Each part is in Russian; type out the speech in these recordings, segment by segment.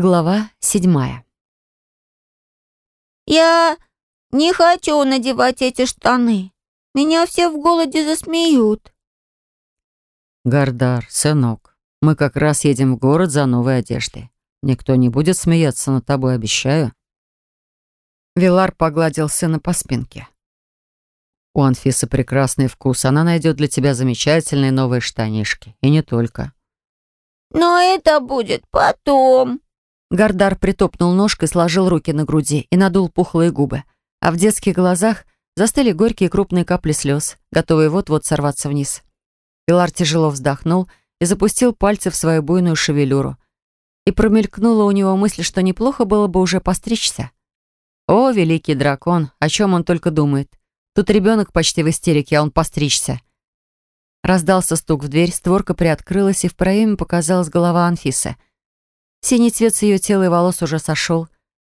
Глава седьмая. «Я не хочу надевать эти штаны. Меня все в голоде засмеют». «Гардар, сынок, мы как раз едем в город за новой одеждой. Никто не будет смеяться над тобой, обещаю». Вилар погладил сына по спинке. «У Анфисы прекрасный вкус. Она найдет для тебя замечательные новые штанишки. И не только». «Но это будет потом», Гардар притопнул ножкой, сложил руки на груди и надул пухлые губы. А в детских глазах застыли горькие крупные капли слез, готовые вот-вот сорваться вниз. Пилар тяжело вздохнул и запустил пальцы в свою буйную шевелюру. И промелькнула у него мысль, что неплохо было бы уже постричься. О, великий дракон, о чем он только думает. Тут ребенок почти в истерике, а он постричься. Раздался стук в дверь, створка приоткрылась, и в проеме показалась голова Анфисы — Синий цвет с ее тела и волос уже сошел.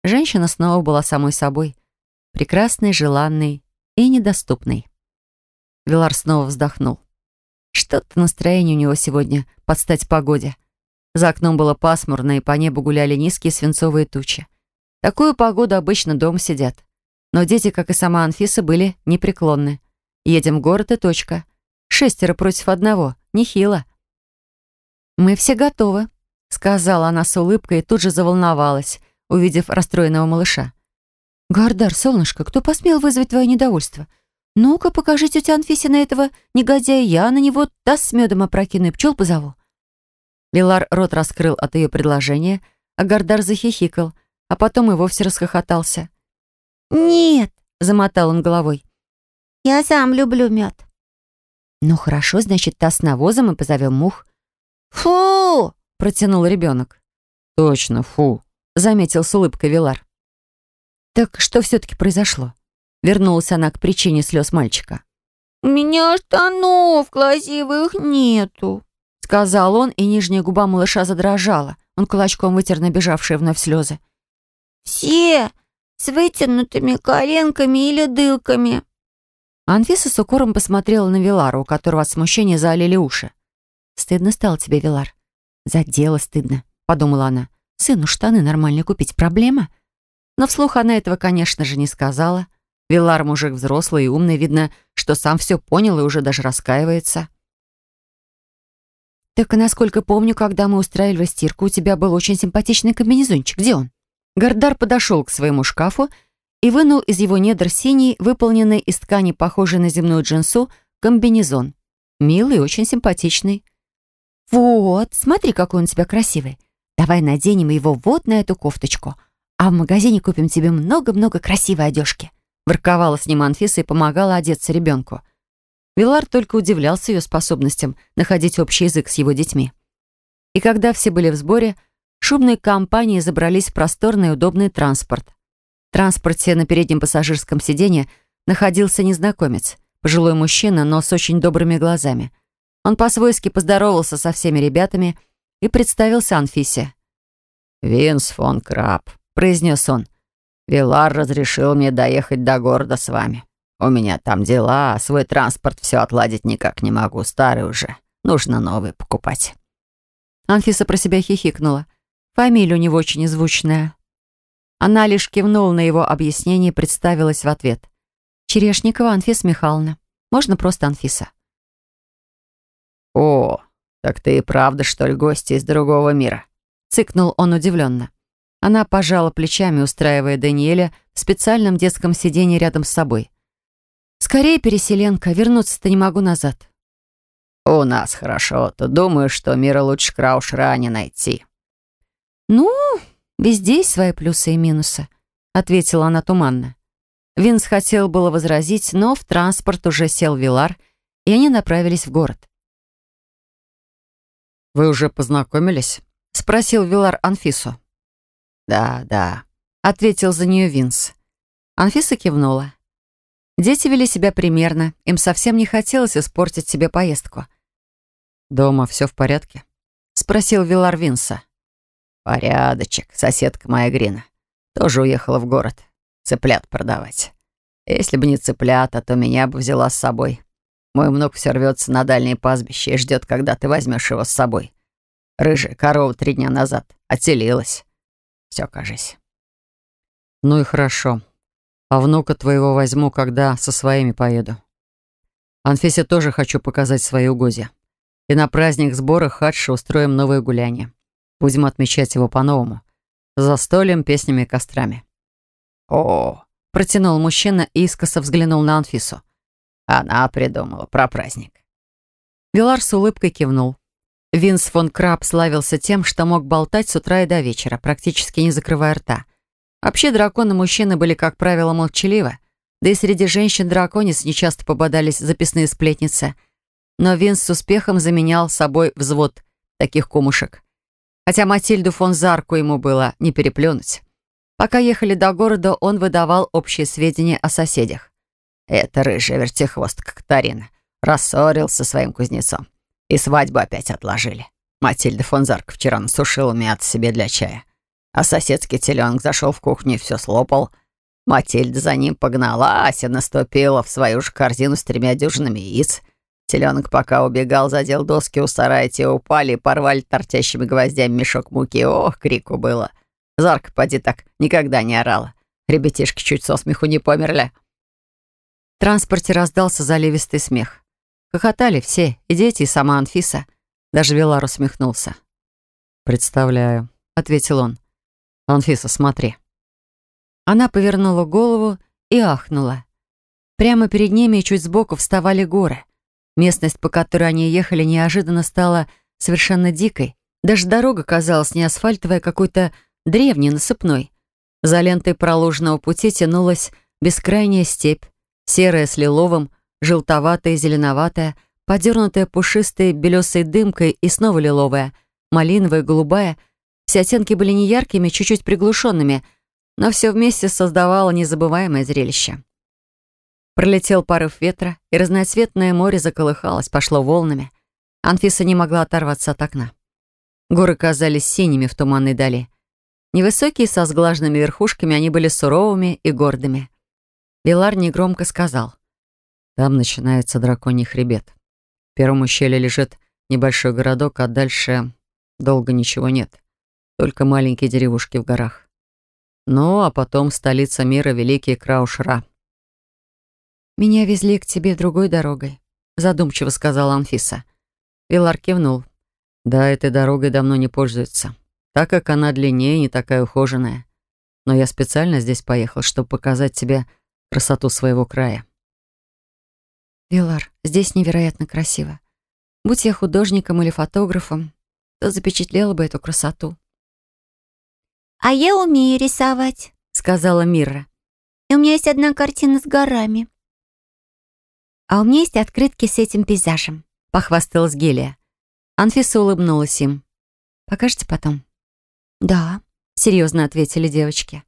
Женщина снова была самой собой. Прекрасной, желанной и недоступной. Вилар снова вздохнул. Что-то настроение у него сегодня под стать погоде. За окном было пасмурно, и по небу гуляли низкие свинцовые тучи. Такую погоду обычно дома сидят. Но дети, как и сама Анфиса, были непреклонны. Едем в город и точка. Шестеро против одного. Нехило. «Мы все готовы», сказала она с улыбкой и тут же заволновалась, увидев расстроенного малыша. «Гардар, солнышко, кто посмел вызвать твое недовольство? Ну-ка, покажи тете Анфисе на этого негодяя, я на него таз с медом опрокину и пчел позову». Вилар рот раскрыл от ее предложения, а Гардар захихикал, а потом и вовсе расхохотался. «Нет», — замотал он головой. «Я сам люблю мед». «Ну хорошо, значит, таз с навозом и позовем мух». «Фу!» Протянул ребенок. «Точно, фу», — заметил с улыбкой Вилар. «Так что все-таки произошло?» Вернулась она к причине слез мальчика. «У меня штанов красивых нету», — сказал он, и нижняя губа малыша задрожала. Он кулачком вытер набежавшие вновь слезы. «Все с вытянутыми коленками или дылками». Анфиса с укором посмотрела на Вилара, у которого от смущения залили уши. «Стыдно стало тебе, Вилар?» «За дело стыдно», — подумала она. «Сыну штаны нормально купить проблема?» Но вслух она этого, конечно же, не сказала. Вилар мужик взрослый и умный, видно, что сам все понял и уже даже раскаивается. «Так, насколько помню, когда мы устраивали стирку, у тебя был очень симпатичный комбинезончик. Где он?» Гардар подошел к своему шкафу и вынул из его недр синий, выполненный из ткани, похожий на земную джинсу, комбинезон. Милый очень симпатичный. «Вот, смотри, какой он у тебя красивый. Давай наденем его вот на эту кофточку, а в магазине купим тебе много-много красивой одежки». Ворковала с ним Анфиса и помогала одеться ребенку. Вилар только удивлялся ее способностям находить общий язык с его детьми. И когда все были в сборе, шумные компании забрались в просторный и удобный транспорт. В транспорте на переднем пассажирском сиденье находился незнакомец, пожилой мужчина, но с очень добрыми глазами – он по-свойски поздоровался со всеми ребятами и представился Анфисе. «Винс фон Краб», — произнес он. «Вилар разрешил мне доехать до города с вами. У меня там дела, а свой транспорт все отладить никак не могу, старый уже. Нужно новый покупать». Анфиса про себя хихикнула. Фамилия у него очень звучная. Она лишь кивнула на его объяснение и представилась в ответ. «Черешникова Анфиса Михайловна. Можно просто Анфиса». «О, так ты и правда, что ли, гости из другого мира?» Цыкнул он удивленно. Она пожала плечами, устраивая Даниэля в специальном детском сиденье рядом с собой. «Скорее, переселенка, вернуться-то не могу назад». «У нас хорошо, то думаю, что мира лучше Краушера не найти». «Ну, везде есть свои плюсы и минусы», — ответила она туманно. Винс хотел было возразить, но в транспорт уже сел Вилар, и они направились в город. «Вы уже познакомились?» — спросил Вилар Анфису. «Да, да», — ответил за нее Винс. Анфиса кивнула. Дети вели себя примерно, им совсем не хотелось испортить себе поездку. «Дома все в порядке?» — спросил Вилар Винса. «Порядочек, соседка моя Грина. Тоже уехала в город. Цыплят продавать. Если бы не цыплята, то меня бы взяла с собой. Мой внук все рвется на дальние пастбища и ждет, когда ты возьмешь его с собой. Рыжая корова три дня назад отселилась. все, кажись. Ну и хорошо. А внука твоего возьму, когда со своими поеду. Анфисе тоже хочу показать свои угодья. И на праздник сбора хадша устроим новое гуляние. Будем отмечать его по-новому. За столем, песнями и кострами. О, Протянул мужчина и искоса взглянул на Анфису. Она придумала про праздник. Вилар с улыбкой кивнул. Винс фон Краб славился тем, что мог болтать с утра и до вечера, практически не закрывая рта. Вообще драконы-мужчины были, как правило, молчаливы, да и среди женщин-драконец нечасто попадались записные сплетницы. Но Винс с успехом заменял собой взвод таких кумушек. Хотя Матильду фон Зарку ему было не переплюнуть. Пока ехали до города, он выдавал общие сведения о соседях. Это рыжая вертихвостка Катарина. Рассорился со своим кузнецом. И свадьбу опять отложили. Матильда фон Зарк вчера насушила мят себе для чая. А соседский теленок зашел в кухню и все слопал. Матильда за ним погналась и наступила в свою же корзину с тремя дюжинами яиц. Теленок пока убегал, задел доски у сарая, те упали и порвали торчащими гвоздями мешок муки. Ох, крику было. Зарка, поди так, никогда не орала. Ребятишки чуть со смеху не померли. В транспорте раздался заливистый смех. Хохотали все, и дети, и сама Анфиса. Даже Вилар усмехнулся. «Представляю», — ответил он. «Анфиса, смотри». Она повернула голову и ахнула. Прямо перед ними и чуть сбоку вставали горы. Местность, по которой они ехали, неожиданно стала совершенно дикой. Даже дорога казалась не асфальтовой, а какой-то древней, насыпной. За лентой проложенного пути тянулась бескрайняя степь, серая с лиловым, желтоватая зеленоватая, подернутая пушистой белесой дымкой и снова лиловая, малиновая, голубая — все оттенки были не яркими, чуть-чуть приглушенными, но все вместе создавало незабываемое зрелище. Пролетел порыв ветра, и разноцветное море заколыхалось, пошло волнами. Анфиса не могла оторваться от окна. Горы казались синими в туманной дали. Невысокие, со сглаженными верхушками, они были суровыми и гордыми. Вилар негромко сказал. «Там начинается драконий хребет. В первом ущелье лежит небольшой городок, а дальше долго ничего нет только маленькие деревушки в горах. Ну, а потом столица мира, Великий Краушра. «Меня везли к тебе другой дорогой», — задумчиво сказала Анфиса. Вилар кивнул. «Да, этой дорогой давно не пользуются, так как она длиннее и не такая ухоженная. Но я специально здесь поехал, чтобы показать тебе красоту своего края». «Вилар, здесь невероятно красиво. Будь я художником или фотографом, то запечатлела бы эту красоту», «А я умею рисовать», — сказала Мира. «И у меня есть одна картина с горами». «А у меня есть открытки с этим пейзажем», — похвасталась Гелия. Анфиса улыбнулась им. «Покажете потом?» «Да», — серьезно ответили девочки.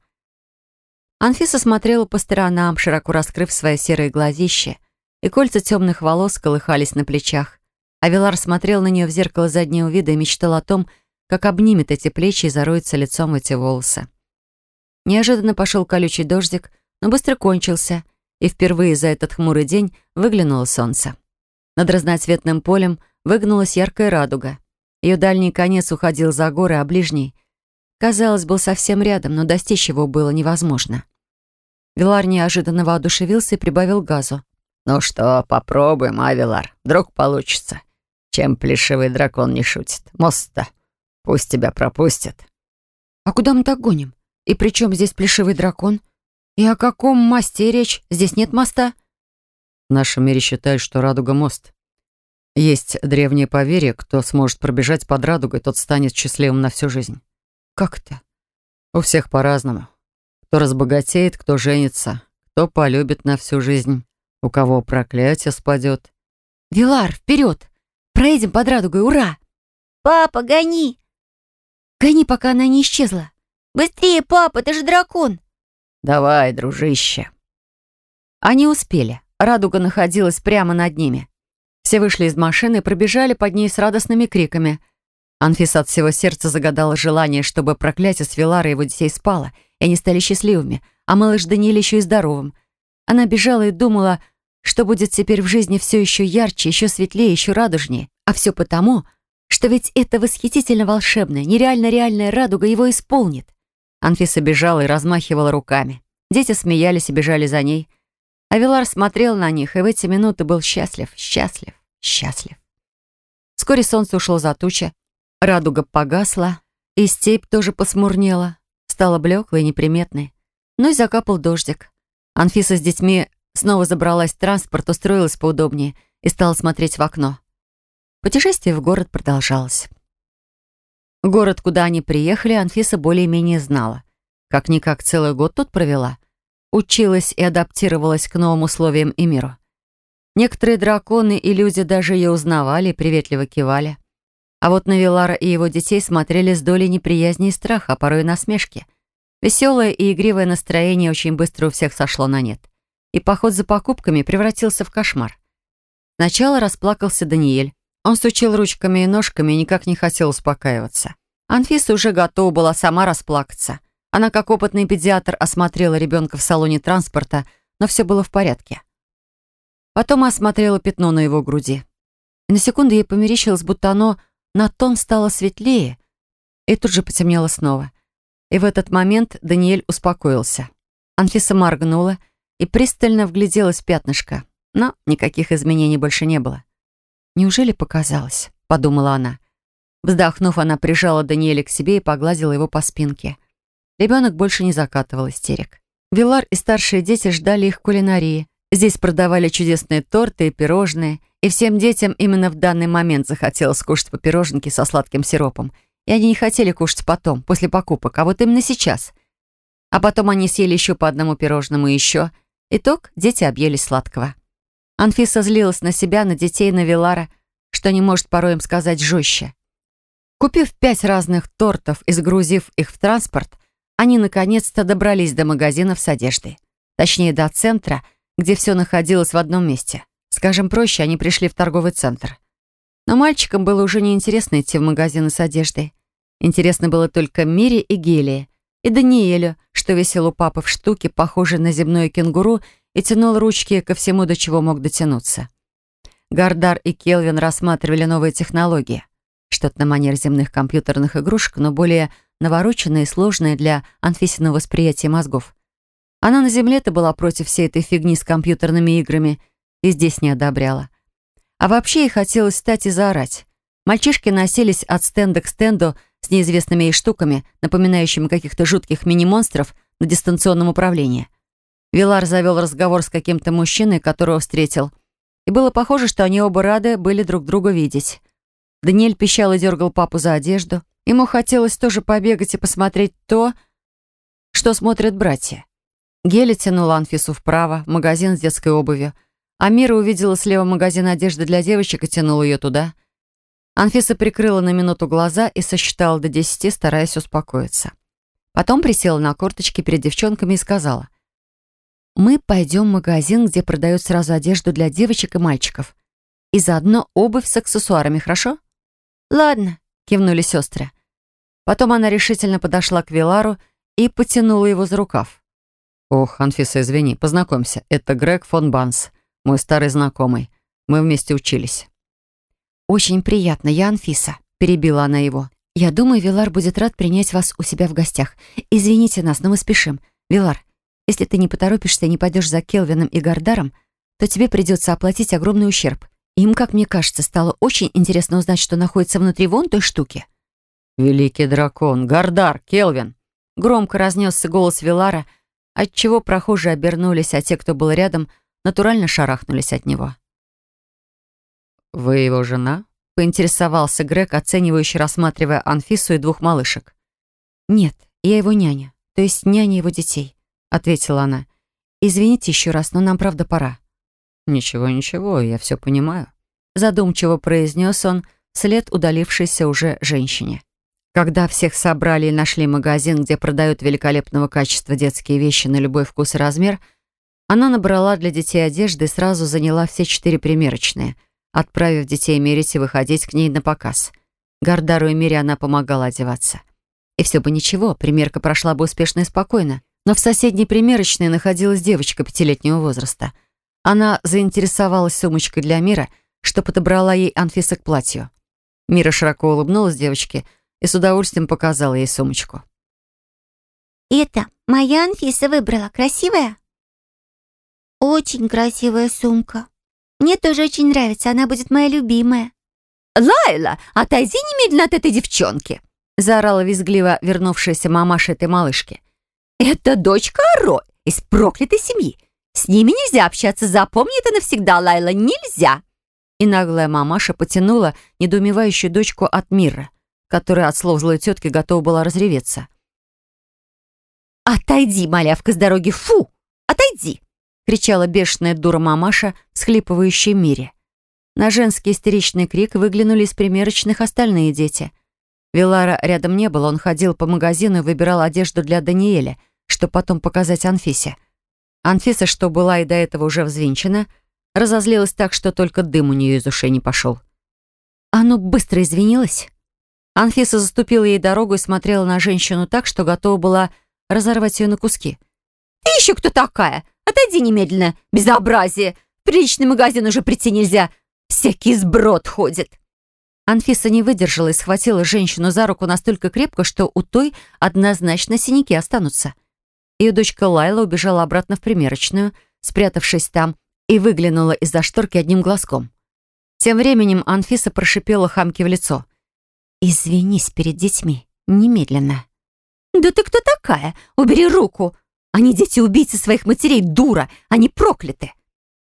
Анфиса смотрела по сторонам, широко раскрыв свои серые глазища, и кольца темных волос колыхались на плечах. А Вилар смотрел на нее в зеркало заднего вида и мечтал о том, как обнимет эти плечи и зароется лицом в эти волосы. Неожиданно пошел колючий дождик, но быстро кончился, и впервые за этот хмурый день выглянуло солнце. Над разноцветным полем выгнулась яркая радуга. Ее дальний конец уходил за горы, а ближний, казалось, был совсем рядом, но достичь его было невозможно. Вилар неожиданно воодушевился и прибавил газу. «Ну что, попробуем, а, Вилар? Вдруг получится. Чем плешивый дракон не шутит. Мост-то Пусть тебя пропустят». «А куда мы так гоним? И при чем здесь плешивый дракон? И о каком мосте речь? Здесь нет моста?» В нашем мире считают, что радуга — мост. Есть древнее поверье, кто сможет пробежать под радугой, тот станет счастливым на всю жизнь. Как это? У всех по-разному. Кто разбогатеет, кто женится, кто полюбит на всю жизнь, у кого проклятие спадет. «Вилар, вперед! Проедем под радугой, ура!» «Папа, гони!» Гони, пока она не исчезла. Быстрее, папа, ты же дракон. Давай, дружище. Они успели. Радуга находилась прямо над ними. Все вышли из машины и пробежали под ней с радостными криками. Анфиса от всего сердца загадала желание, чтобы проклятие с Вилара его детей спало, и они стали счастливыми, а малыш Даниэль еще и здоровым. Она бежала и думала, что будет теперь в жизни все еще ярче, еще светлее, еще радужнее. А все потому, что ведь эта восхитительно волшебная, нереально реальная радуга его исполнит. Анфиса бежала и размахивала руками. Дети смеялись и бежали за ней. А Вилар смотрел на них и в эти минуты был счастлив, счастлив, счастлив. Вскоре солнце ушло за тучи, радуга погасла, и степь тоже посмурнела, стала блеклой и неприметной. Ну и закапал дождик. Анфиса с детьми снова забралась в транспорт, устроилась поудобнее и стала смотреть в окно. Путешествие в город продолжалось. Город, куда они приехали, Анфиса более-менее знала. Как-никак целый год тут провела. Училась и адаптировалась к новым условиям и миру. Некоторые драконы и люди даже ее узнавали и приветливо кивали. А вот на Вилара и его детей смотрели с долей неприязни и страха, а порой и насмешки. Веселое и игривое настроение очень быстро у всех сошло на нет. И поход за покупками превратился в кошмар. Сначала расплакался Даниэль. Он сучил ручками и ножками и никак не хотел успокаиваться. Анфиса уже готова была сама расплакаться. Она, как опытный педиатр, осмотрела ребенка в салоне транспорта, но все было в порядке. Потом осмотрела пятно на его груди. И на секунду ей померещилось, будто оно на тон стало светлее, и тут же потемнело снова. И в этот момент Даниэль успокоился. Анфиса моргнула и пристально вгляделась в пятнышко, но никаких изменений больше не было. «Неужели показалось?» — подумала она. Вздохнув, она прижала Даниэля к себе и погладила его по спинке. Ребенок больше не закатывал истерик. Вилар и старшие дети ждали их кулинарии. Здесь продавали чудесные торты и пирожные, и всем детям именно в данный момент захотелось кушать по пироженке со сладким сиропом. И они не хотели кушать потом, после покупок, а вот именно сейчас. А потом они съели еще по одному пирожному и еще. Итог – дети объелись сладкого. Анфиса злилась на себя, на детей, на Вилара, что не может порой им сказать жестче. Купив пять разных тортов и сгрузив их в транспорт, они наконец-то добрались до магазинов с одеждой. Точнее, до центра, где все находилось в одном месте. Скажем проще, они пришли в торговый центр. Но мальчикам было уже неинтересно идти в магазины с одеждой. Интересно было только Мире и Гелии, и Даниэлю, что висел у папы в штуке, похожей на земное кенгуру, и тянул ручки ко всему, до чего мог дотянуться. Гардар и Келвин рассматривали новые технологии. Что-то на манер земных компьютерных игрушек, но более навороченное и сложное для Анфисиного восприятия мозгов. Она на земле-то была против всей этой фигни с компьютерными играми и здесь не одобряла. А вообще ей хотелось встать и заорать. Мальчишки носились от стенда к стенду с неизвестными ей штуками, напоминающими каких-то жутких мини-монстров на дистанционном управлении. Вилар завел разговор с каким-то мужчиной, которого встретил. И было похоже, что они оба рады были друг друга видеть. Даниэль пищал и дергал папу за одежду. Ему хотелось тоже побегать и посмотреть то, что смотрят братья. Геля тянула Анфису вправо, магазин с детской обувью. А Мира увидела слева магазин одежды для девочек и тянула ее туда. Анфиса прикрыла на минуту глаза и сосчитала до десяти, стараясь успокоиться. Потом присела на корточки перед девчонками и сказала. «Мы пойдем в магазин, где продают сразу одежду для девочек и мальчиков. И заодно обувь с аксессуарами, хорошо?» «Ладно», — кивнули сестры. Потом она решительно подошла к Вилару и потянула его за рукав. «Ох, Анфиса, извини, познакомься. Это Грег фон Банс, мой старый знакомый. Мы вместе учились». «Очень приятно, я Анфиса», — перебила она его. «Я думаю, Вилар будет рад принять вас у себя в гостях. Извините нас, но мы спешим. Вилар, если ты не поторопишься и не пойдешь за Келвином и Гардаром, то тебе придется оплатить огромный ущерб. Им, как мне кажется, стало очень интересно узнать, что находится внутри вон той штуки». «Великий дракон! Гардар! Келвин!» Громко разнесся голос Вилара, отчего прохожие обернулись, а те, кто был рядом, натурально шарахнулись от него. «Вы его жена?» — поинтересовался Грег, оценивающе рассматривая Анфису и двух малышек. «Нет, я его няня, то есть няня его детей», — ответила она. «Извините еще раз, но нам правда пора». «Ничего, ничего, я все понимаю», — задумчиво произнес он вслед удалившейся уже женщине. Когда всех собрали и нашли магазин, где продают великолепного качества детские вещи на любой вкус и размер, она набрала для детей одежды и сразу заняла все четыре примерочные, отправив детей мерить и выходить к ней на показ. Гардару и Мире она помогала одеваться. И все бы ничего, примерка прошла бы успешно и спокойно. Но в соседней примерочной находилась девочка пятилетнего возраста. Она заинтересовалась сумочкой для Мира, что подобрала ей Анфиса к платью. Мира широко улыбнулась девочке — и с удовольствием показала ей сумочку. Это моя Анфиса выбрала. Красивая?» «Очень красивая сумка. Мне тоже очень нравится. Она будет моя любимая». «Лайла, отойди немедленно от этой девчонки!» заорала визгливо вернувшаяся мамаша этой малышки. «Это дочка Ро из проклятой семьи. С ними нельзя общаться, запомни это навсегда, Лайла, нельзя!» И наглая мамаша потянула недоумевающую дочку от мира, которая от слов злой тетки готова была разреветься. «Отойди, малявка, с дороги! Фу! Отойди!» — кричала бешеная дура мамаша, схлипывающая Мире. На женский истеричный крик выглянули из примерочных остальные дети. Вилара рядом не было, он ходил по магазину и выбирал одежду для Даниэля, чтобы потом показать Анфисе. Анфиса, что была и до этого уже взвинчена, разозлилась так, что только дым у нее из ушей не пошел. «А ну, быстро извинилась!» Анфиса заступила ей дорогу и смотрела на женщину так, что готова была разорвать ее на куски. «Ты еще кто такая? Отойди немедленно! Безобразие! В приличный магазин уже прийти нельзя! Всякий сброд ходит!» Анфиса не выдержала и схватила женщину за руку настолько крепко, что у той однозначно синяки останутся. Ее дочка Лайла убежала обратно в примерочную, спрятавшись там, и выглянула из-за шторки одним глазком. Тем временем Анфиса прошипела хамки в лицо. «Извинись перед детьми. Немедленно». «Да ты кто такая? Убери руку! Они дети-убийцы своих матерей, дура! Они прокляты!»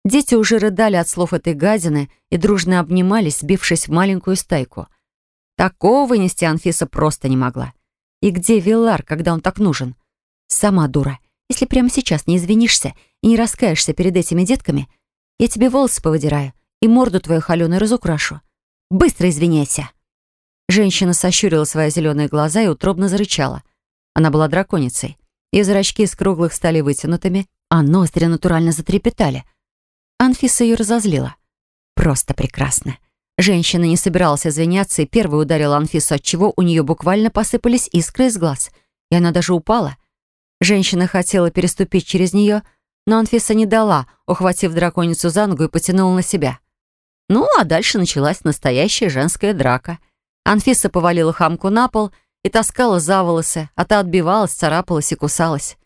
Дети уже рыдали от слов этой гадины и дружно обнимались, сбившись в маленькую стайку. Такого вынести Анфиса просто не могла. И где Вилар, когда он так нужен? Сама дура. Если прямо сейчас не извинишься и не раскаешься перед этими детками, я тебе волосы повыдираю и морду твою холеную разукрашу. Быстро извиняйся!» Женщина сощурила свои зеленые глаза и утробно зарычала. Она была драконицей. Ее зрачки из круглых стали вытянутыми, а ноздри натурально затрепетали. Анфиса ее разозлила. Просто прекрасно. Женщина не собиралась извиняться и первой ударила Анфису, отчего у нее буквально посыпались искры из глаз. И она даже упала. Женщина хотела переступить через нее, но Анфиса не дала, ухватив драконицу за ногу и потянула на себя. Ну, а дальше началась настоящая женская драка. Анфиса повалила хамку на пол и таскала за волосы, а та отбивалась, царапалась и кусалась.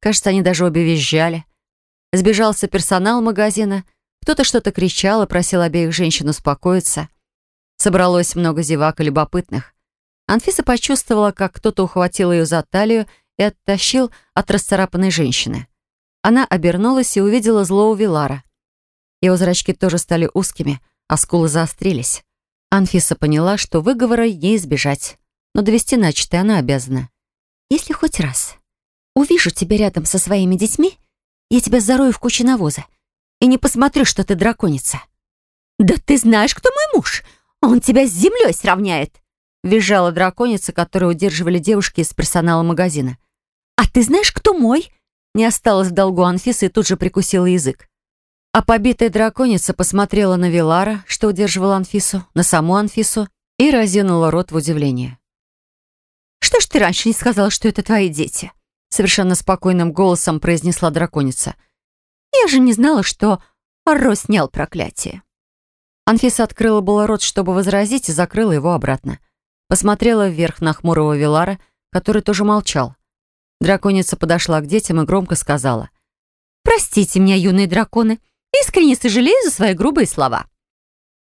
Кажется, они даже обе визжали. Сбежался персонал магазина, кто-то что-то кричал и просил обеих женщин успокоиться. Собралось много зевак и любопытных. Анфиса почувствовала, как кто-то ухватил ее за талию и оттащил от расцарапанной женщины. Она обернулась и увидела злого Вилара. Его зрачки тоже стали узкими, а скулы заострились. Анфиса поняла, что выговора ей избежать, но довести начатое она обязана. «Если хоть раз увижу тебя рядом со своими детьми, я тебя зарою в куче навоза и не посмотрю, что ты драконица». «Да ты знаешь, кто мой муж! Он тебя с землей сравняет!» Визжала драконица, которую удерживали девушки из персонала магазина. «А ты знаешь, кто мой?» Не осталось в долгу Анфисы и тут же прикусила язык. А побитая драконица посмотрела на Вилара, что удерживал Анфису, на саму Анфису, и разинула рот в удивлении. «Что ж ты раньше не сказала, что это твои дети?» Совершенно спокойным голосом произнесла драконица. «Я же не знала, что Арро снял проклятие». Анфиса открыла было рот, чтобы возразить, и закрыла его обратно. Посмотрела вверх на хмурого Вилара, который тоже молчал. Драконица подошла к детям и громко сказала. «Простите меня, юные драконы, искренне сожалею за свои грубые слова».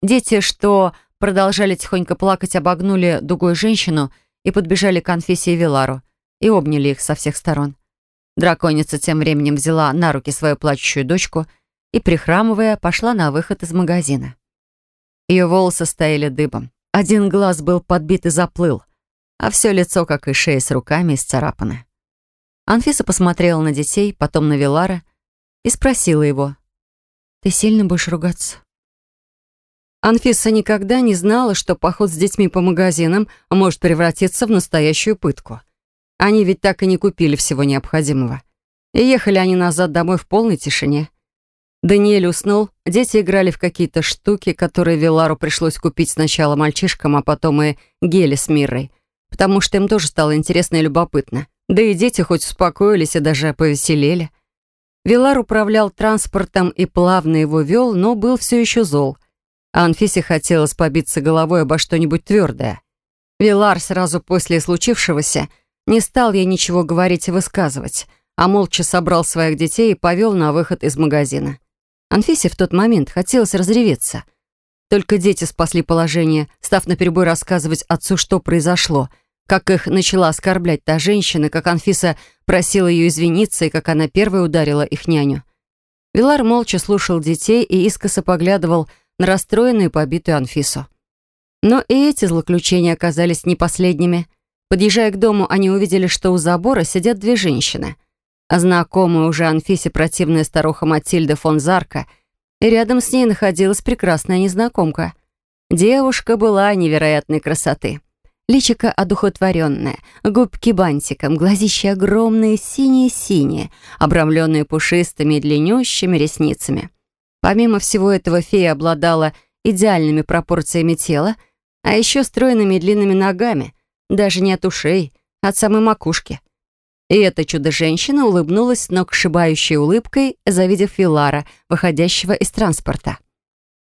Дети, что продолжали тихонько плакать, обогнули дугой женщину и подбежали к Анфисе и Вилару и обняли их со всех сторон. Драконица тем временем взяла на руки свою плачущую дочку и, прихрамывая, пошла на выход из магазина. Ее волосы стояли дыбом. Один глаз был подбит и заплыл, а все лицо, как и шея с руками, исцарапано. Анфиса посмотрела на детей, потом на Вилара и спросила его, «Ты сильно будешь ругаться?» Анфиса никогда не знала, что поход с детьми по магазинам может превратиться в настоящую пытку. Они ведь так и не купили всего необходимого. И ехали они назад домой в полной тишине. Даниэль уснул, дети играли в какие-то штуки, которые Вилару пришлось купить сначала мальчишкам, а потом и Геле с Мирой, потому что им тоже стало интересно и любопытно. Да и дети хоть успокоились и даже повеселели. Вилар управлял транспортом и плавно его вел, но был все еще зол. А Анфисе хотелось побиться головой обо что-нибудь твердое. Вилар сразу после случившегося не стал ей ничего говорить и высказывать, а молча собрал своих детей и повел на выход из магазина. Анфисе в тот момент хотелось разреветься. Только дети спасли положение, став наперебой рассказывать отцу, что произошло, как их начала оскорблять та женщина, как Анфиса просила ее извиниться и как она первой ударила их няню. Вилар молча слушал детей и искоса поглядывал на расстроенную и побитую Анфису. Но и эти злоключения оказались не последними. Подъезжая к дому, они увидели, что у забора сидят две женщины. А знакомая уже Анфисе противная старуха Матильда фон Зарка, и рядом с ней находилась прекрасная незнакомка. Девушка была невероятной красоты. Личико одухотворенное, губки бантиком, глазища огромные, синие-синие, обрамленные пушистыми и длиннющими ресницами. Помимо всего этого, фея обладала идеальными пропорциями тела, а еще стройными длинными ногами, даже не от ушей, а от самой макушки. И эта чудо-женщина улыбнулась сногсшибающей улыбкой, завидев Вилара, выходящего из транспорта.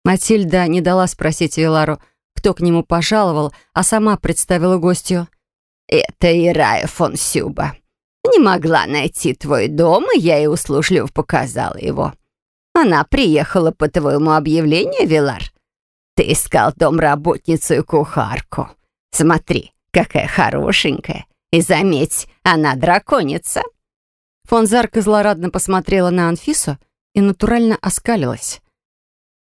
Матильда не дала спросить Вилару, кто к нему пожаловал, а сама представила гостью. «Это Ирая фон Сюба. Не могла найти твой дом, и я ей услужливо показала его. Она приехала по твоему объявлению, Вилар. Ты искал домработницу и кухарку. Смотри, какая хорошенькая. И заметь, она драконица». Фон Зарка злорадно посмотрела на Анфису и натурально оскалилась.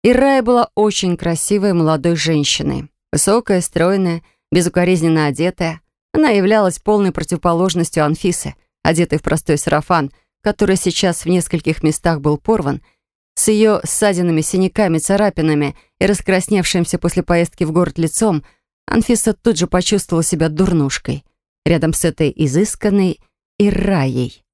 Ирая была очень красивой молодой женщиной. Высокая, стройная, безукоризненно одетая. Она являлась полной противоположностью Анфисы, одетой в простой сарафан, который сейчас в нескольких местах был порван — с ее ссадинами, синяками, царапинами и раскрасневшимся после поездки в город лицом, Анфиса тут же почувствовала себя дурнушкой, рядом с этой изысканной Ираей.